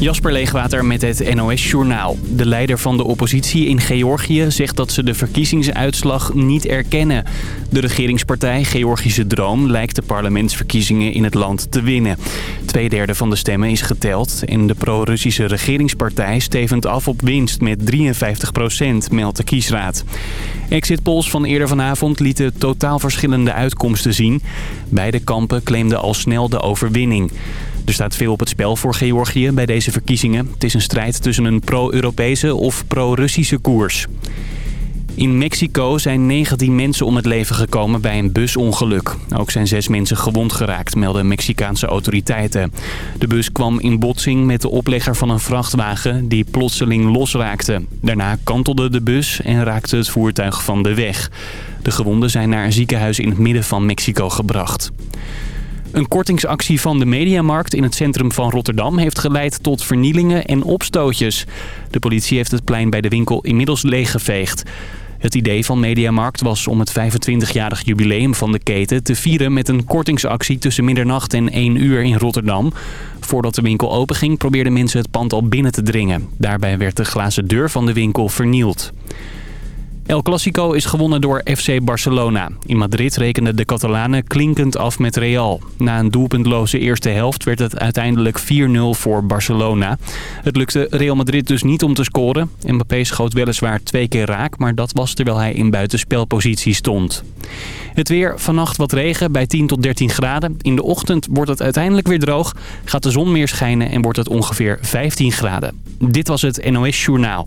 Jasper Leegwater met het NOS Journaal. De leider van de oppositie in Georgië zegt dat ze de verkiezingsuitslag niet erkennen. De regeringspartij Georgische Droom lijkt de parlementsverkiezingen in het land te winnen. Tweederde van de stemmen is geteld en de pro-Russische regeringspartij stevend af op winst met 53 procent, meldt de kiesraad. Exit polls van eerder vanavond lieten totaal verschillende uitkomsten zien. Beide kampen claimden al snel de overwinning. Er staat veel op het spel voor Georgië bij deze verkiezingen. Het is een strijd tussen een pro-Europese of pro-Russische koers. In Mexico zijn 19 mensen om het leven gekomen bij een busongeluk. Ook zijn zes mensen gewond geraakt, melden Mexicaanse autoriteiten. De bus kwam in botsing met de oplegger van een vrachtwagen die plotseling losraakte. Daarna kantelde de bus en raakte het voertuig van de weg. De gewonden zijn naar een ziekenhuis in het midden van Mexico gebracht. Een kortingsactie van de Mediamarkt in het centrum van Rotterdam heeft geleid tot vernielingen en opstootjes. De politie heeft het plein bij de winkel inmiddels leeggeveegd. Het idee van Mediamarkt was om het 25-jarig jubileum van de keten te vieren met een kortingsactie tussen middernacht en 1 uur in Rotterdam. Voordat de winkel openging probeerden mensen het pand al binnen te dringen. Daarbij werd de glazen deur van de winkel vernield. El Clasico is gewonnen door FC Barcelona. In Madrid rekenden de Catalanen klinkend af met Real. Na een doelpuntloze eerste helft werd het uiteindelijk 4-0 voor Barcelona. Het lukte Real Madrid dus niet om te scoren. Mbappé schoot weliswaar twee keer raak, maar dat was terwijl hij in buitenspelpositie stond. Het weer, vannacht wat regen bij 10 tot 13 graden. In de ochtend wordt het uiteindelijk weer droog, gaat de zon meer schijnen en wordt het ongeveer 15 graden. Dit was het NOS Journaal.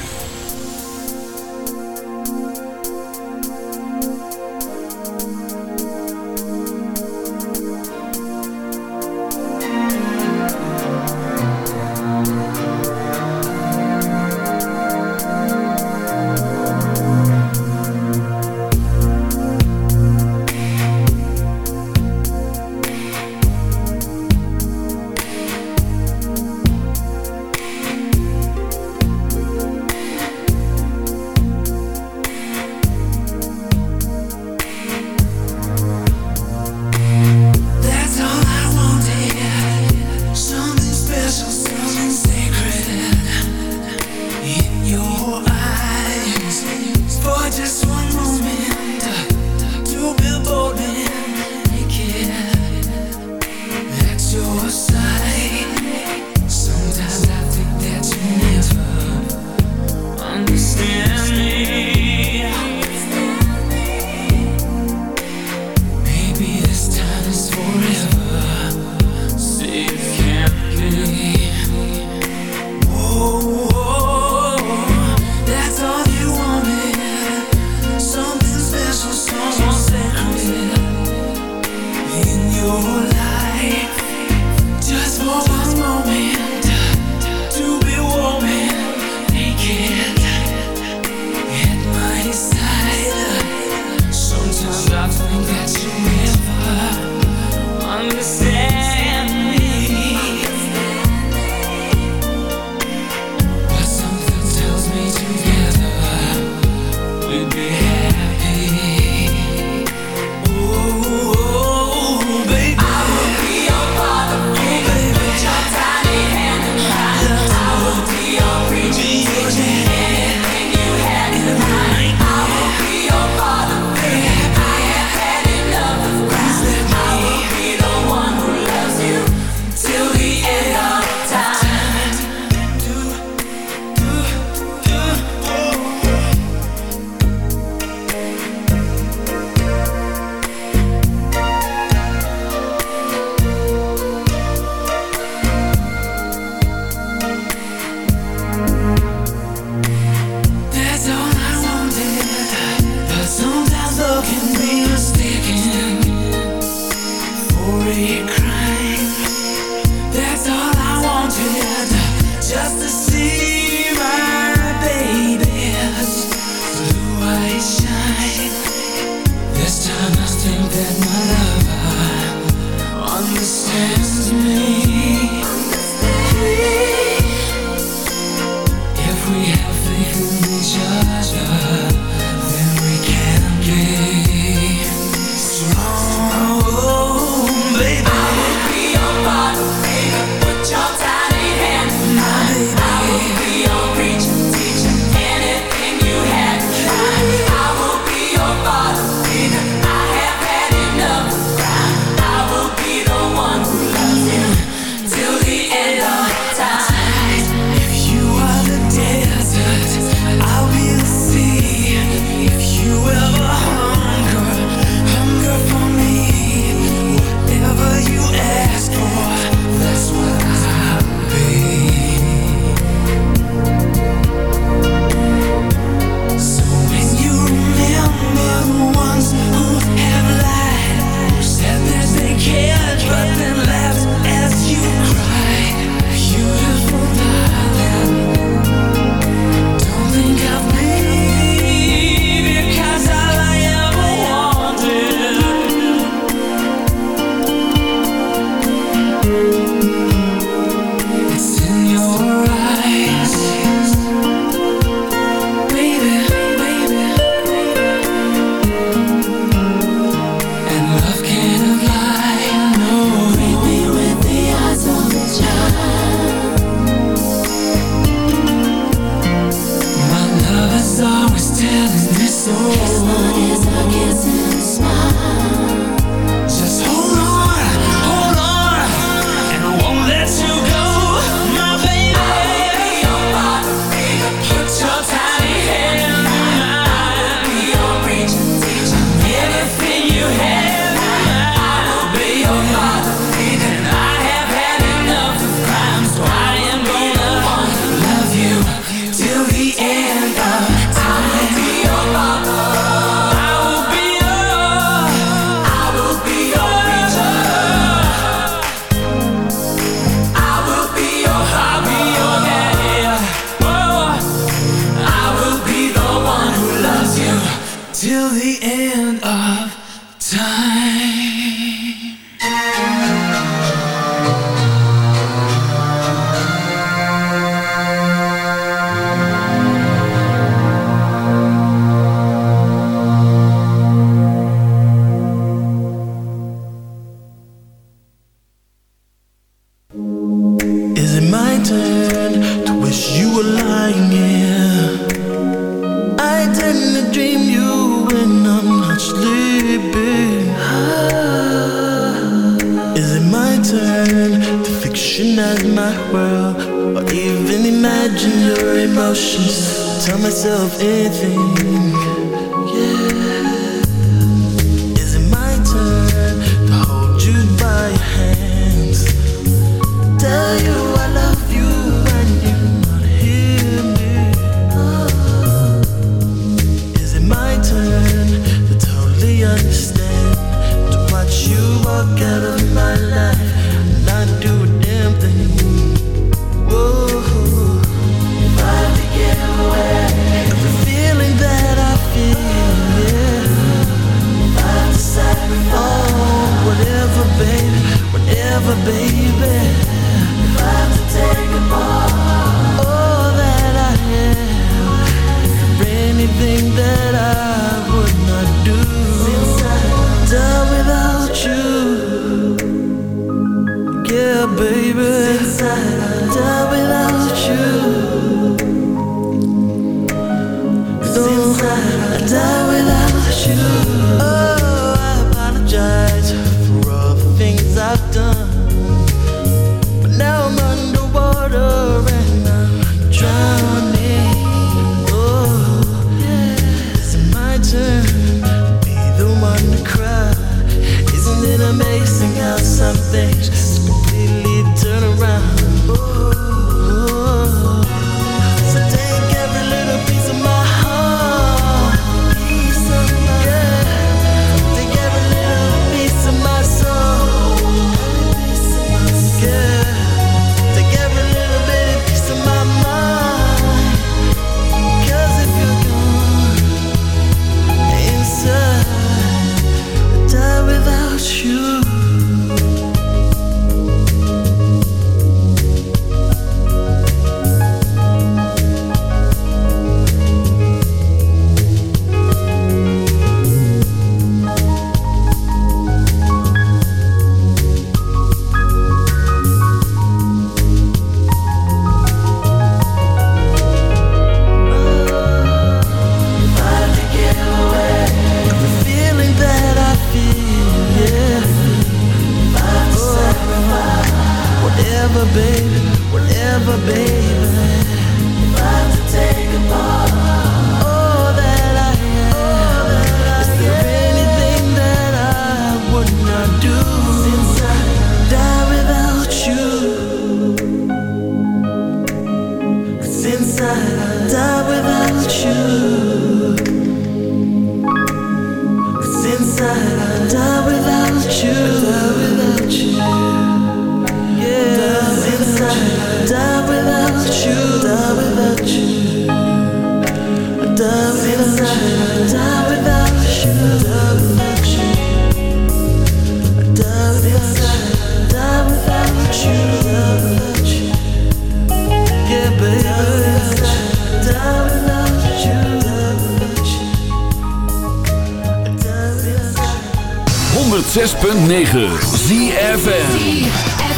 106.9 ZFN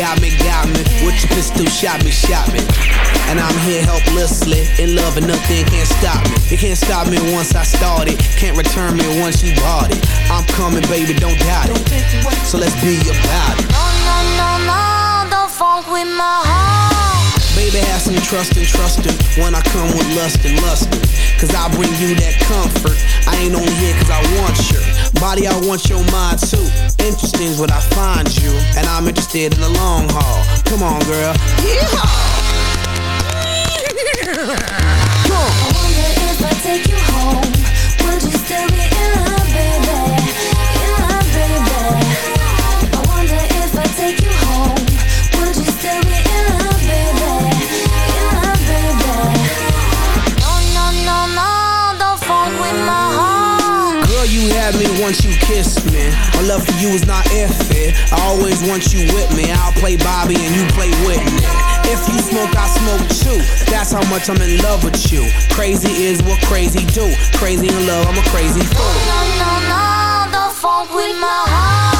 got me, got me. With your pistol, shot me, shot me. And I'm here helplessly, in love and nothing can't stop me. It can't stop me once I started, can't return me once you bought it. I'm coming, baby, don't doubt it. So let's be about it. No, no, no, no, don't funk with my heart. Baby, have some trust and trust in when I come with lust and lustin'. Cause I bring you that comfort. I ain't only here cause I want your body, I want your mind too. Interesting is what I find you, and I'm interested in the long haul. Come on, girl. Yeehaw! Come on. I wonder if I take you home, would you still be in love, baby? In love, baby. I wonder if I take you once you kissed me. My love for you is not iffy. I always want you with me. I'll play Bobby and you play Whitney. If you smoke, I smoke too. That's how much I'm in love with you. Crazy is what crazy do. Crazy in love, I'm a crazy fool. No, no, no, don't funk with my heart.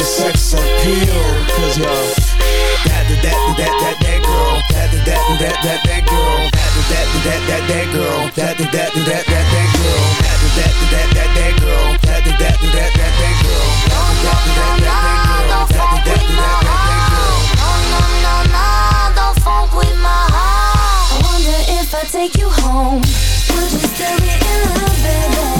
your sex appeal Cause you're that, that, that, that, that, that girl That, that, that, that, that, that girl That, that, that, that, that, girl That, that, that, that, that, that girl That, that, that, that, that, that girl That, that, that, that, that, that girl don't fuck with my heart No, no, no, no, don't fuck with my heart I wonder if I take you home Would you still be in love, baby?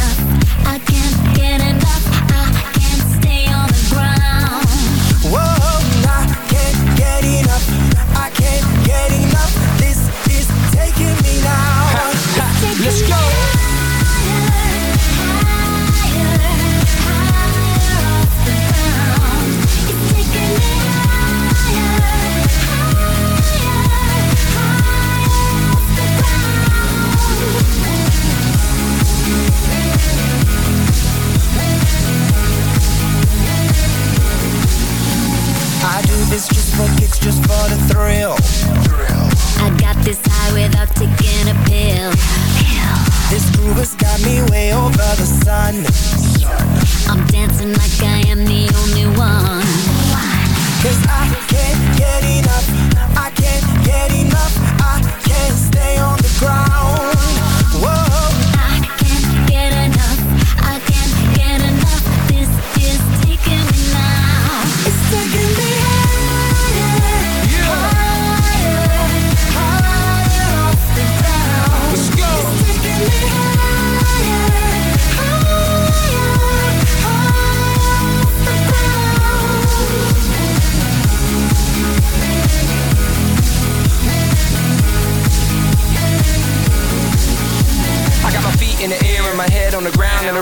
man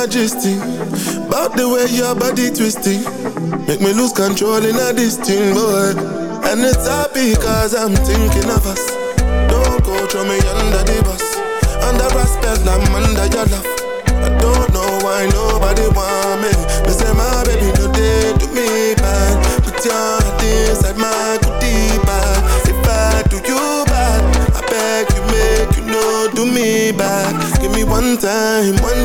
majesty. About the way your body twisting. Make me lose control in a distinct boy. And it's happy cause I'm thinking of us. Don't go throw me under the bus. Under respect, I'm under your love. I don't know why nobody want me. Me say my baby, no day to me bad. Put your heart inside my goodie bag. If I do you bad, I beg you make you know do me bad. Give me one time, one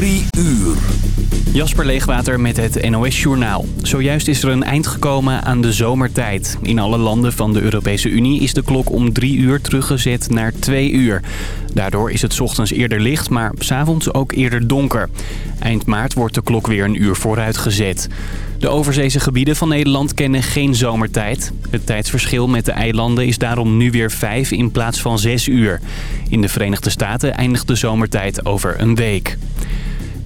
3 uur. Jasper Leegwater met het NOS Journaal. Zojuist is er een eind gekomen aan de zomertijd. In alle landen van de Europese Unie is de klok om drie uur teruggezet naar twee uur. Daardoor is het ochtends eerder licht, maar 's avonds ook eerder donker. Eind maart wordt de klok weer een uur vooruitgezet. De overzeese gebieden van Nederland kennen geen zomertijd. Het tijdsverschil met de eilanden is daarom nu weer vijf in plaats van zes uur. In de Verenigde Staten eindigt de zomertijd over een week.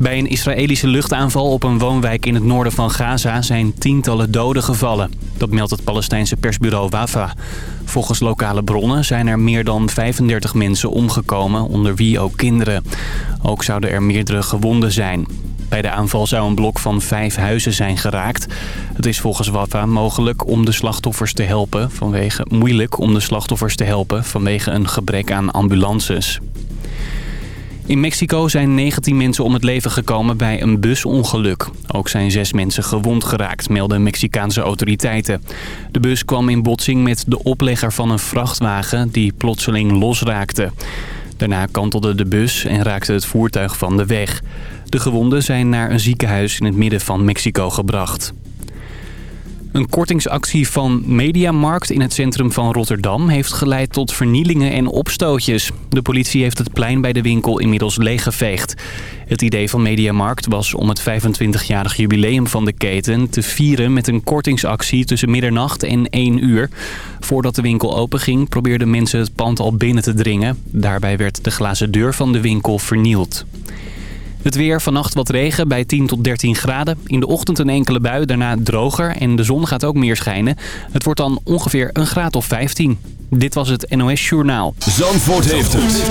Bij een Israëlische luchtaanval op een woonwijk in het noorden van Gaza zijn tientallen doden gevallen. Dat meldt het Palestijnse persbureau Wafa. Volgens lokale bronnen zijn er meer dan 35 mensen omgekomen, onder wie ook kinderen. Ook zouden er meerdere gewonden zijn. Bij de aanval zou een blok van vijf huizen zijn geraakt. Het is volgens Wafa mogelijk om de slachtoffers te helpen vanwege, moeilijk om de slachtoffers te helpen vanwege een gebrek aan ambulances. In Mexico zijn 19 mensen om het leven gekomen bij een busongeluk. Ook zijn zes mensen gewond geraakt, melden Mexicaanse autoriteiten. De bus kwam in botsing met de oplegger van een vrachtwagen die plotseling losraakte. Daarna kantelde de bus en raakte het voertuig van de weg. De gewonden zijn naar een ziekenhuis in het midden van Mexico gebracht. Een kortingsactie van Mediamarkt in het centrum van Rotterdam heeft geleid tot vernielingen en opstootjes. De politie heeft het plein bij de winkel inmiddels leeggeveegd. Het idee van Mediamarkt was om het 25-jarig jubileum van de keten te vieren met een kortingsactie tussen middernacht en 1 uur. Voordat de winkel openging probeerden mensen het pand al binnen te dringen. Daarbij werd de glazen deur van de winkel vernield. Het weer, vannacht wat regen bij 10 tot 13 graden. In de ochtend een enkele bui, daarna droger en de zon gaat ook meer schijnen. Het wordt dan ongeveer een graad of 15. Dit was het NOS Journaal. Zandvoort heeft het.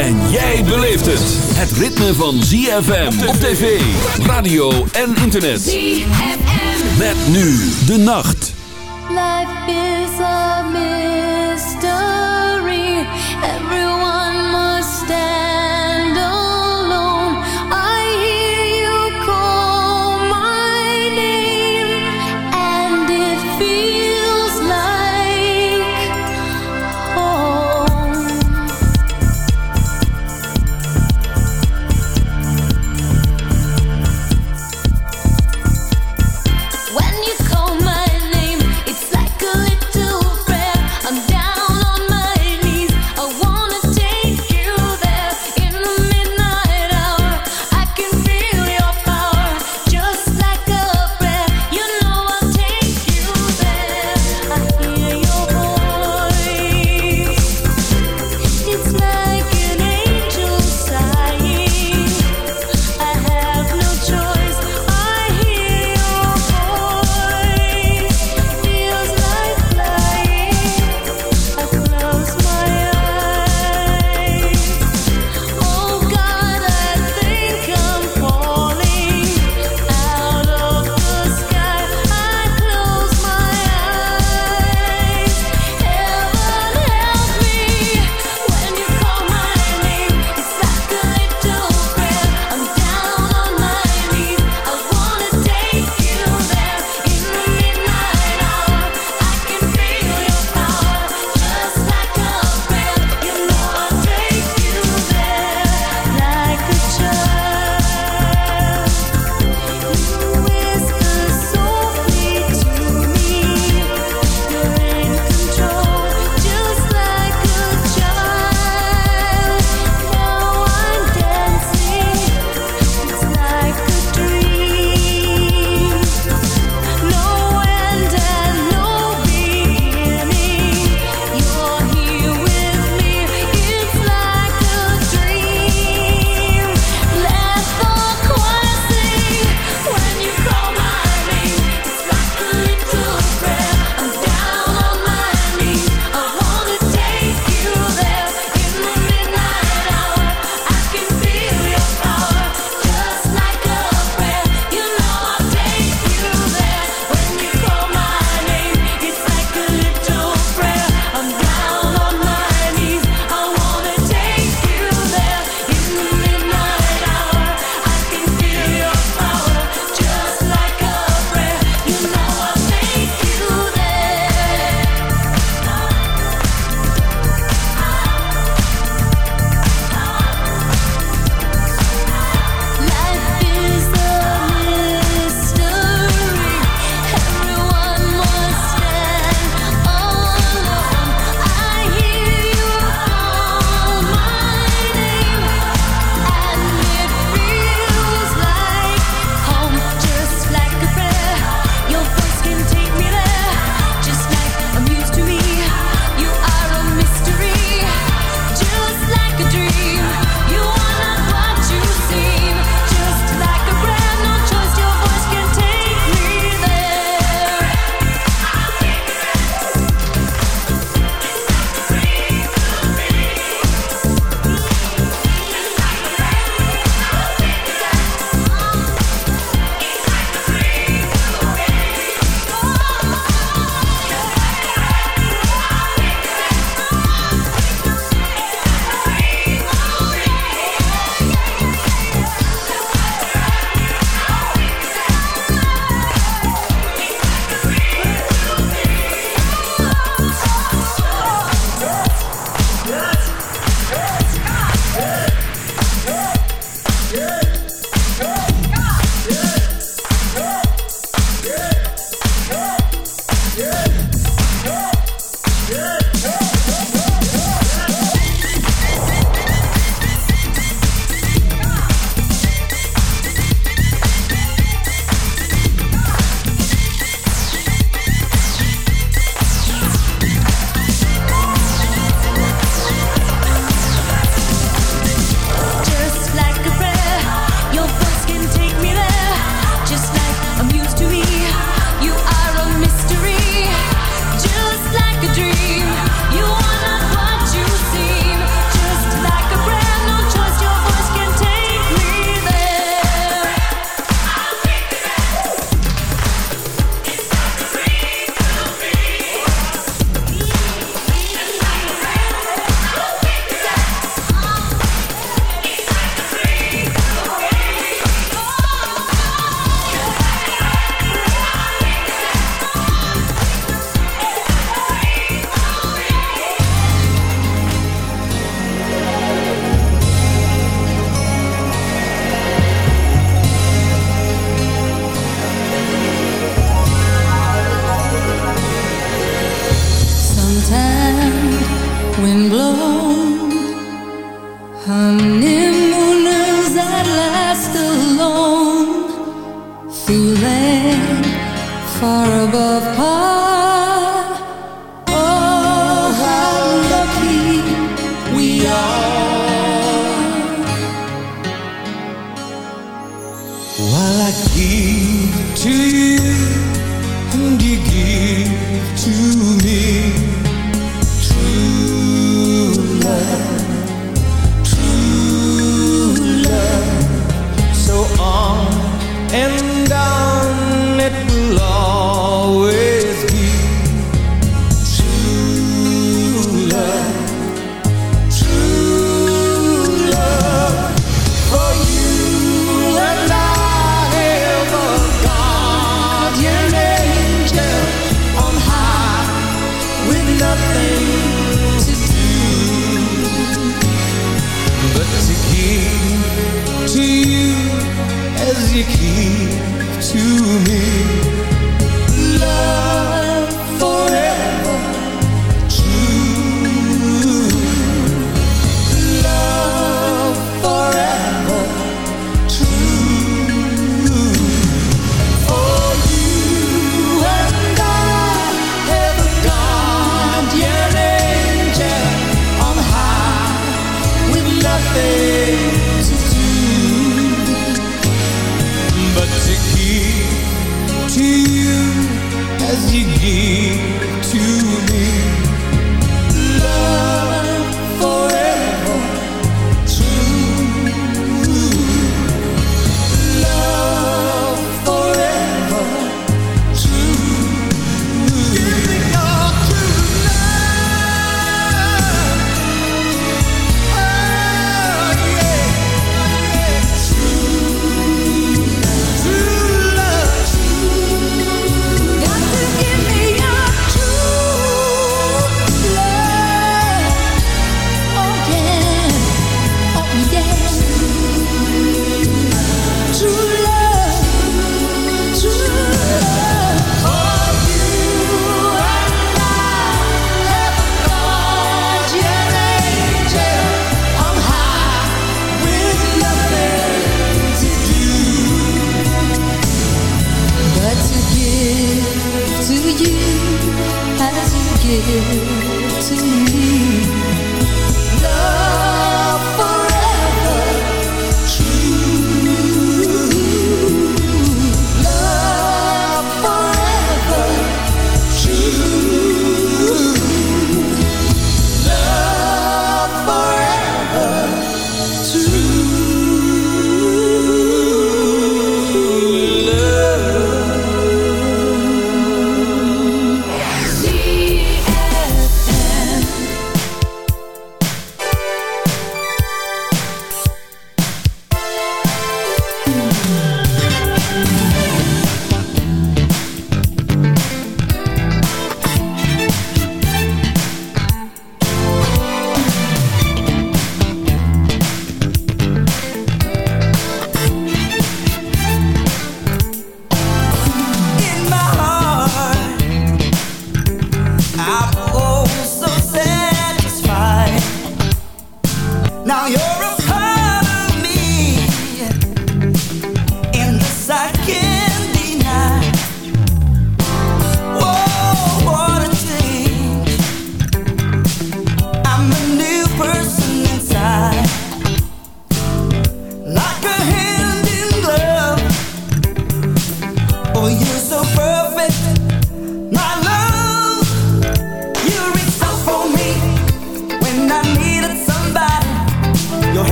En jij beleeft het. Het ritme van ZFM op tv, radio en internet. ZFM. Met nu de nacht. Life is a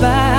Bye.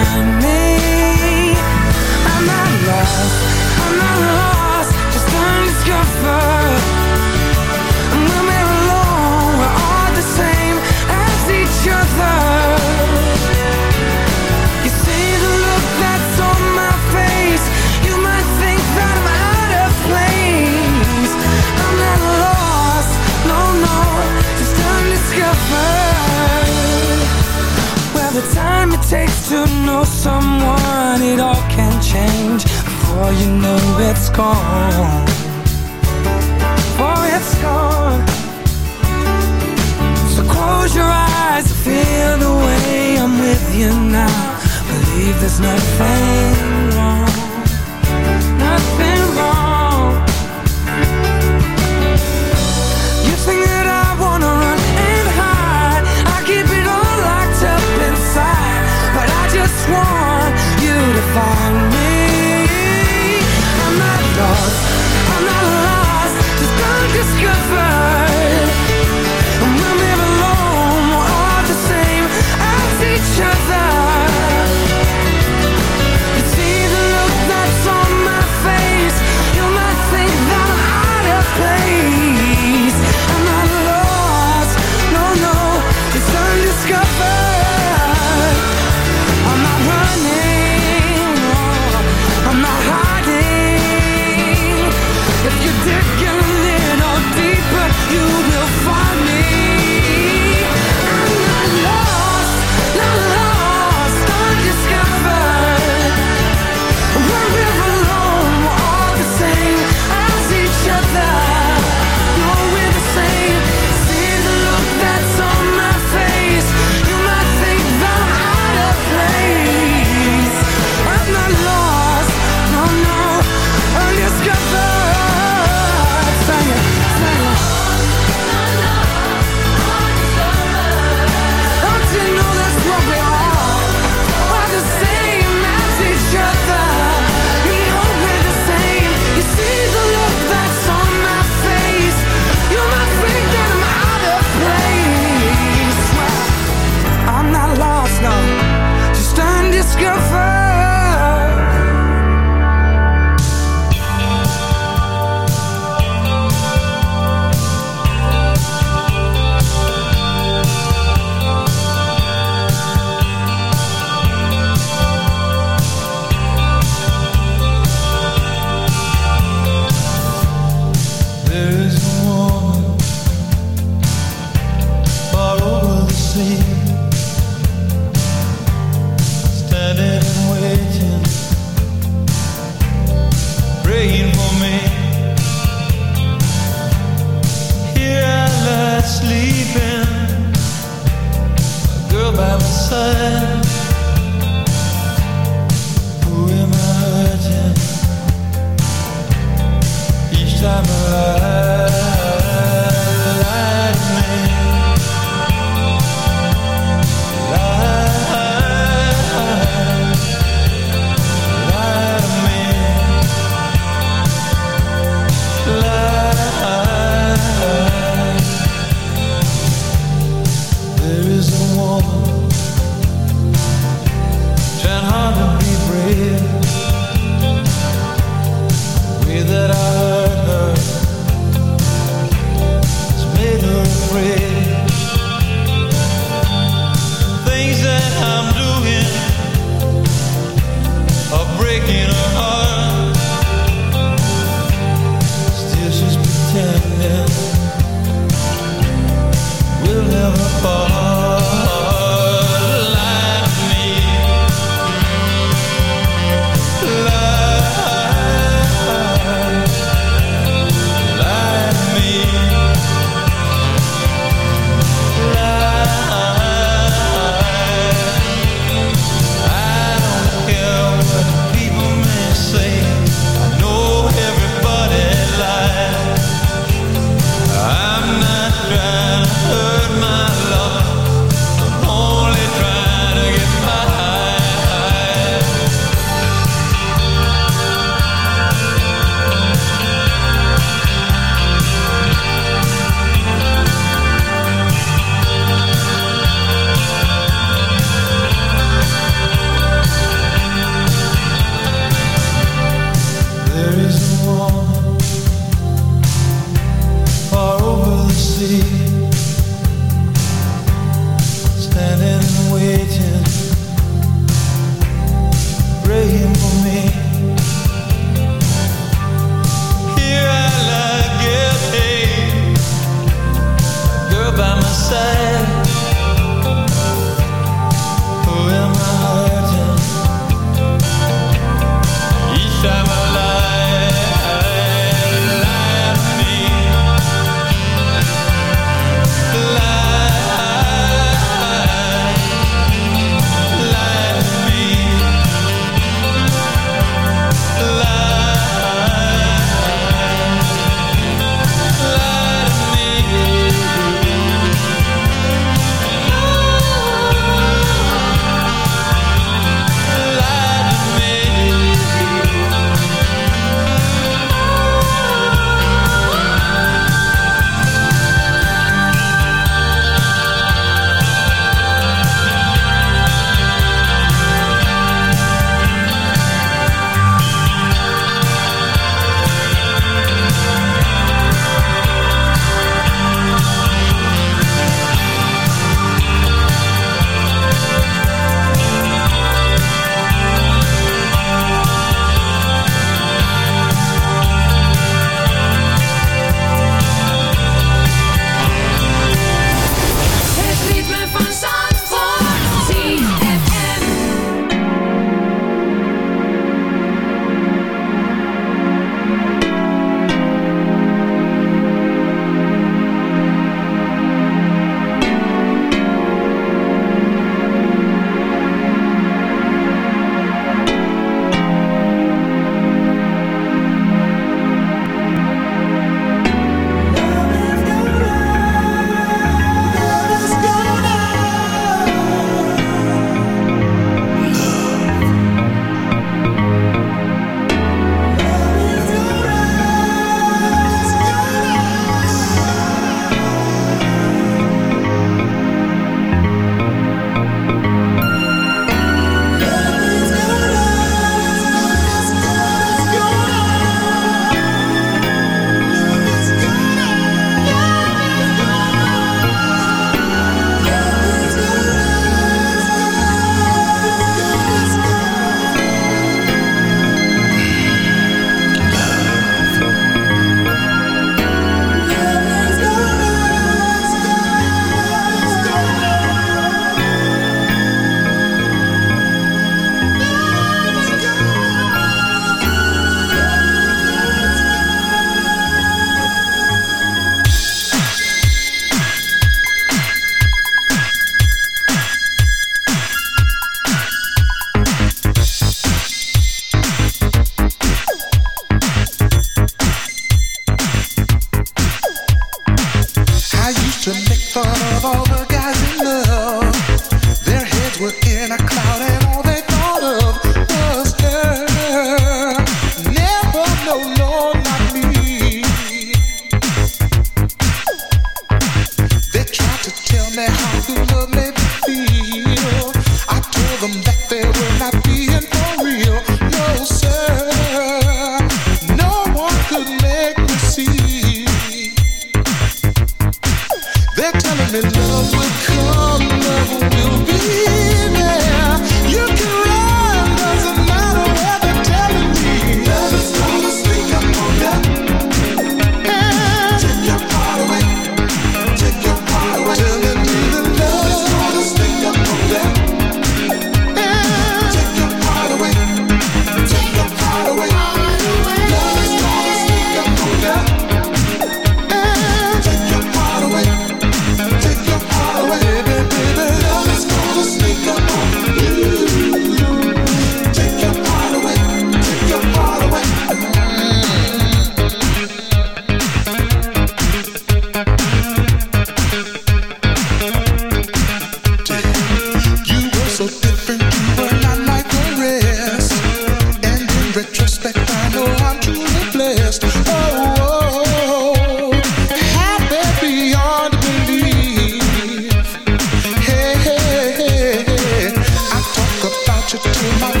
to do my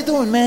you doing, man?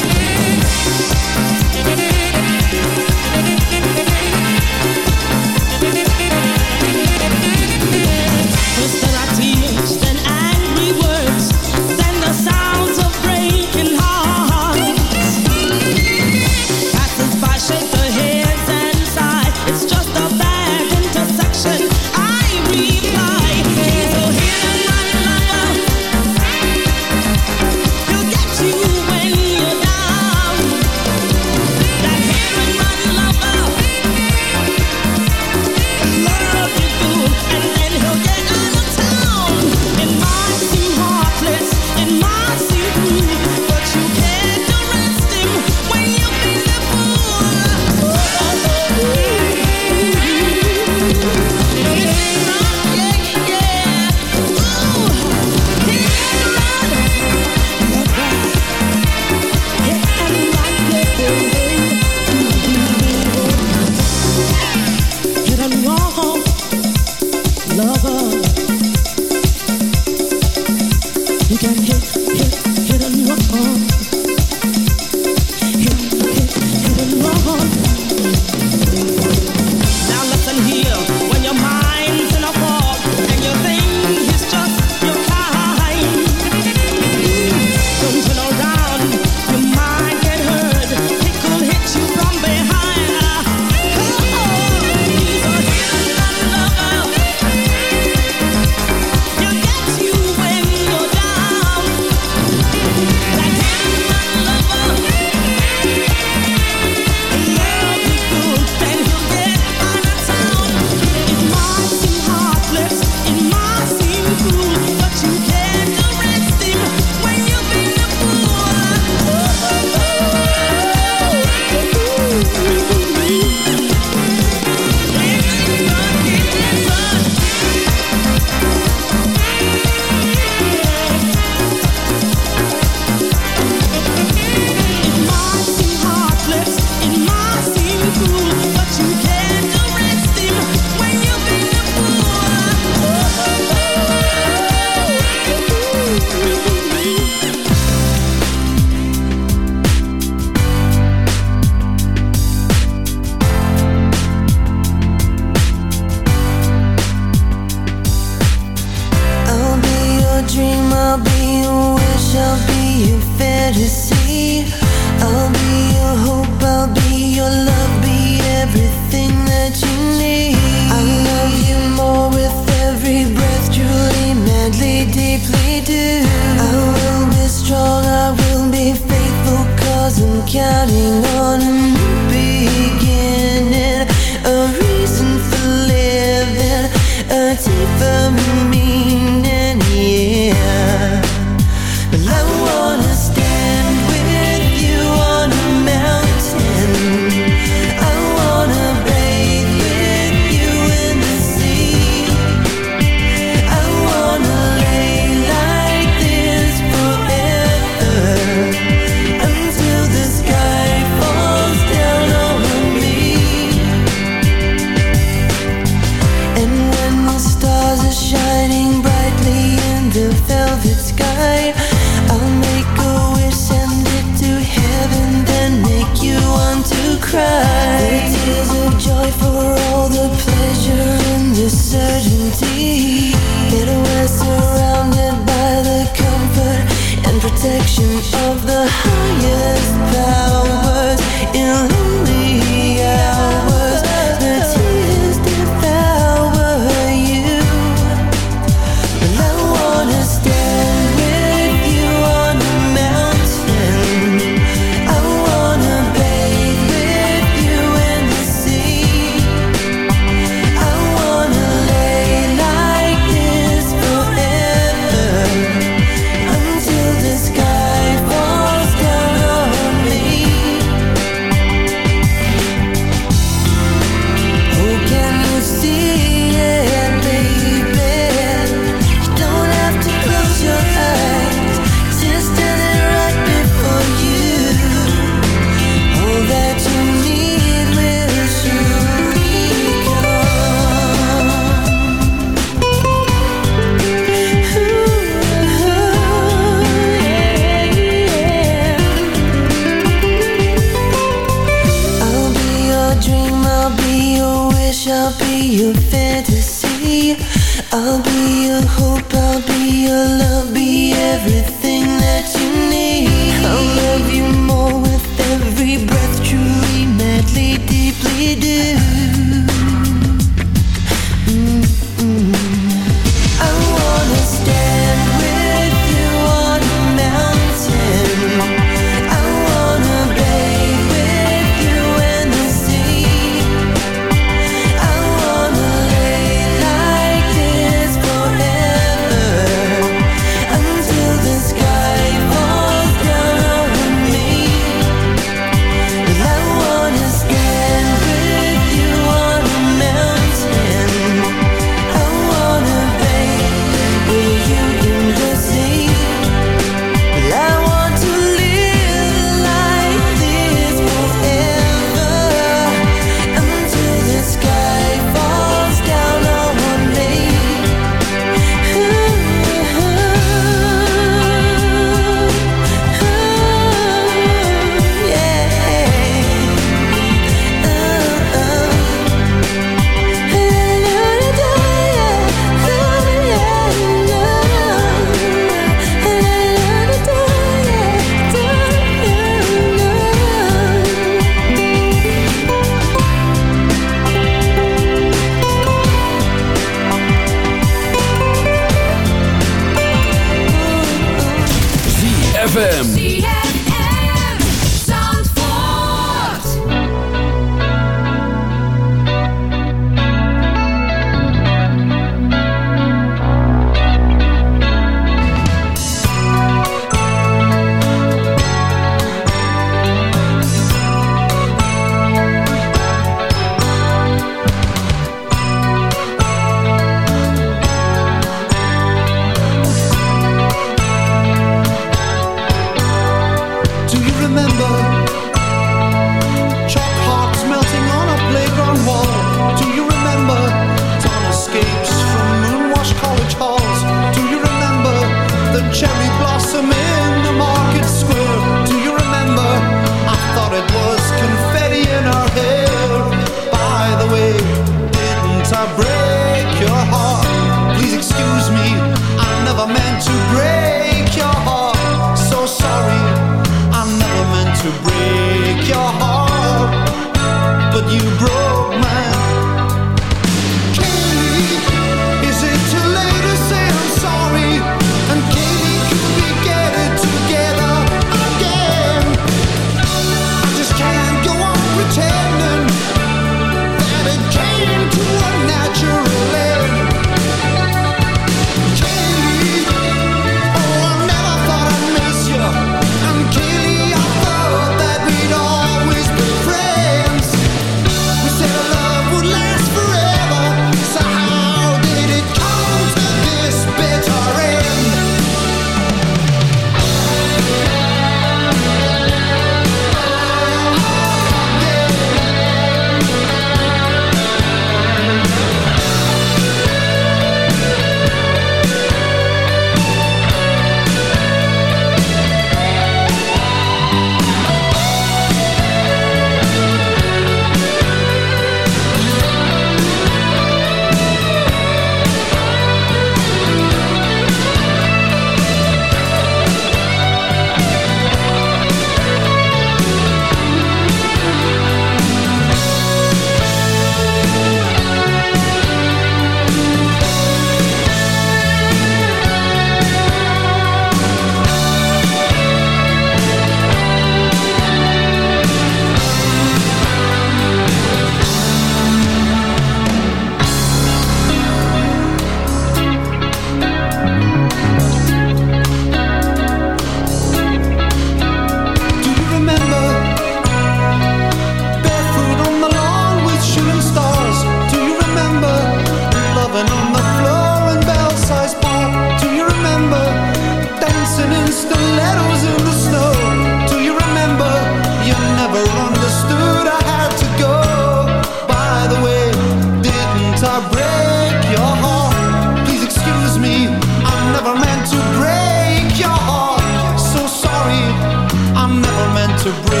to bring